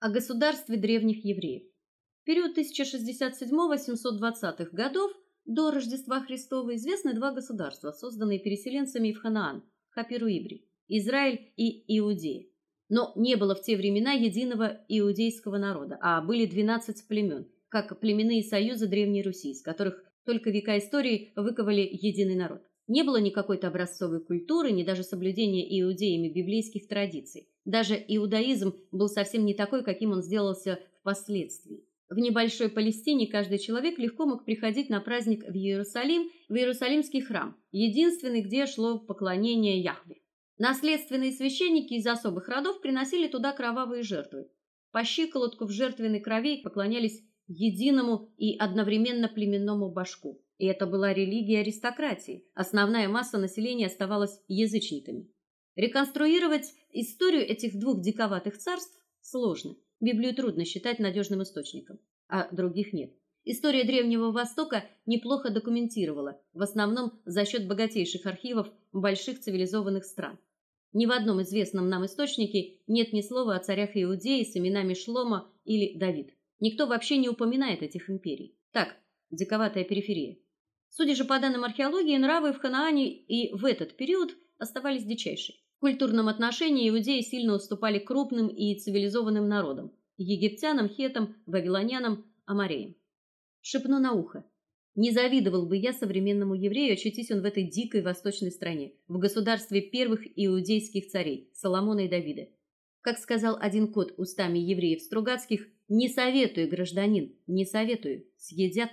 О государстве древних евреев. В период 1067-720-х годов до Рождества Христова известны два государства, созданные переселенцами в Ханаан, Хапиру-Ибри, Израиль и Иудея. Но не было в те времена единого иудейского народа, а были 12 племен, как племенные союзы Древней Руси, из которых только века истории выковали единый народ. Не было никакой образцовой культуры, ни даже соблюдения иудеями библейских традиций. Даже иудаизм был совсем не такой, каким он сделался впоследствии. В небольшой Палестине каждый человек легко мог приходить на праздник в Иерусалим, в Иерусалимский храм, единственный, где шло поклонение Яхве. Наследственные священники из особых родов приносили туда кровавые жертвы. По щиколотку в жертвенной крови поклонялись единому и одновременно племенному башку. И это была религия аристократии. Основная масса населения оставалась язычниками. Реконструировать историю этих двух диковатых царств сложно. Библию трудно считать надежным источником, а других нет. История Древнего Востока неплохо документировала, в основном за счет богатейших архивов больших цивилизованных стран. Ни в одном известном нам источнике нет ни слова о царях Иудеи с именами Шлома или Давид. Никто вообще не упоминает этих империй. Так, диковатая периферия. Судя же по данным археологии, нравы в Ханаане и в этот период оставались дичайшими. В культурном отношении иудеи сильно уступали крупным и цивилизованным народам: египтянам, хетам, вавилонянам, амореям. Шепну на ухо: не завидовал бы я современному еврею, очутись он в этой дикой восточной стране, в государстве первых иудейских царей Соломона и Давида. Как сказал один кот устами евреев Стругацких: "Не советую, гражданин, не советую, съедят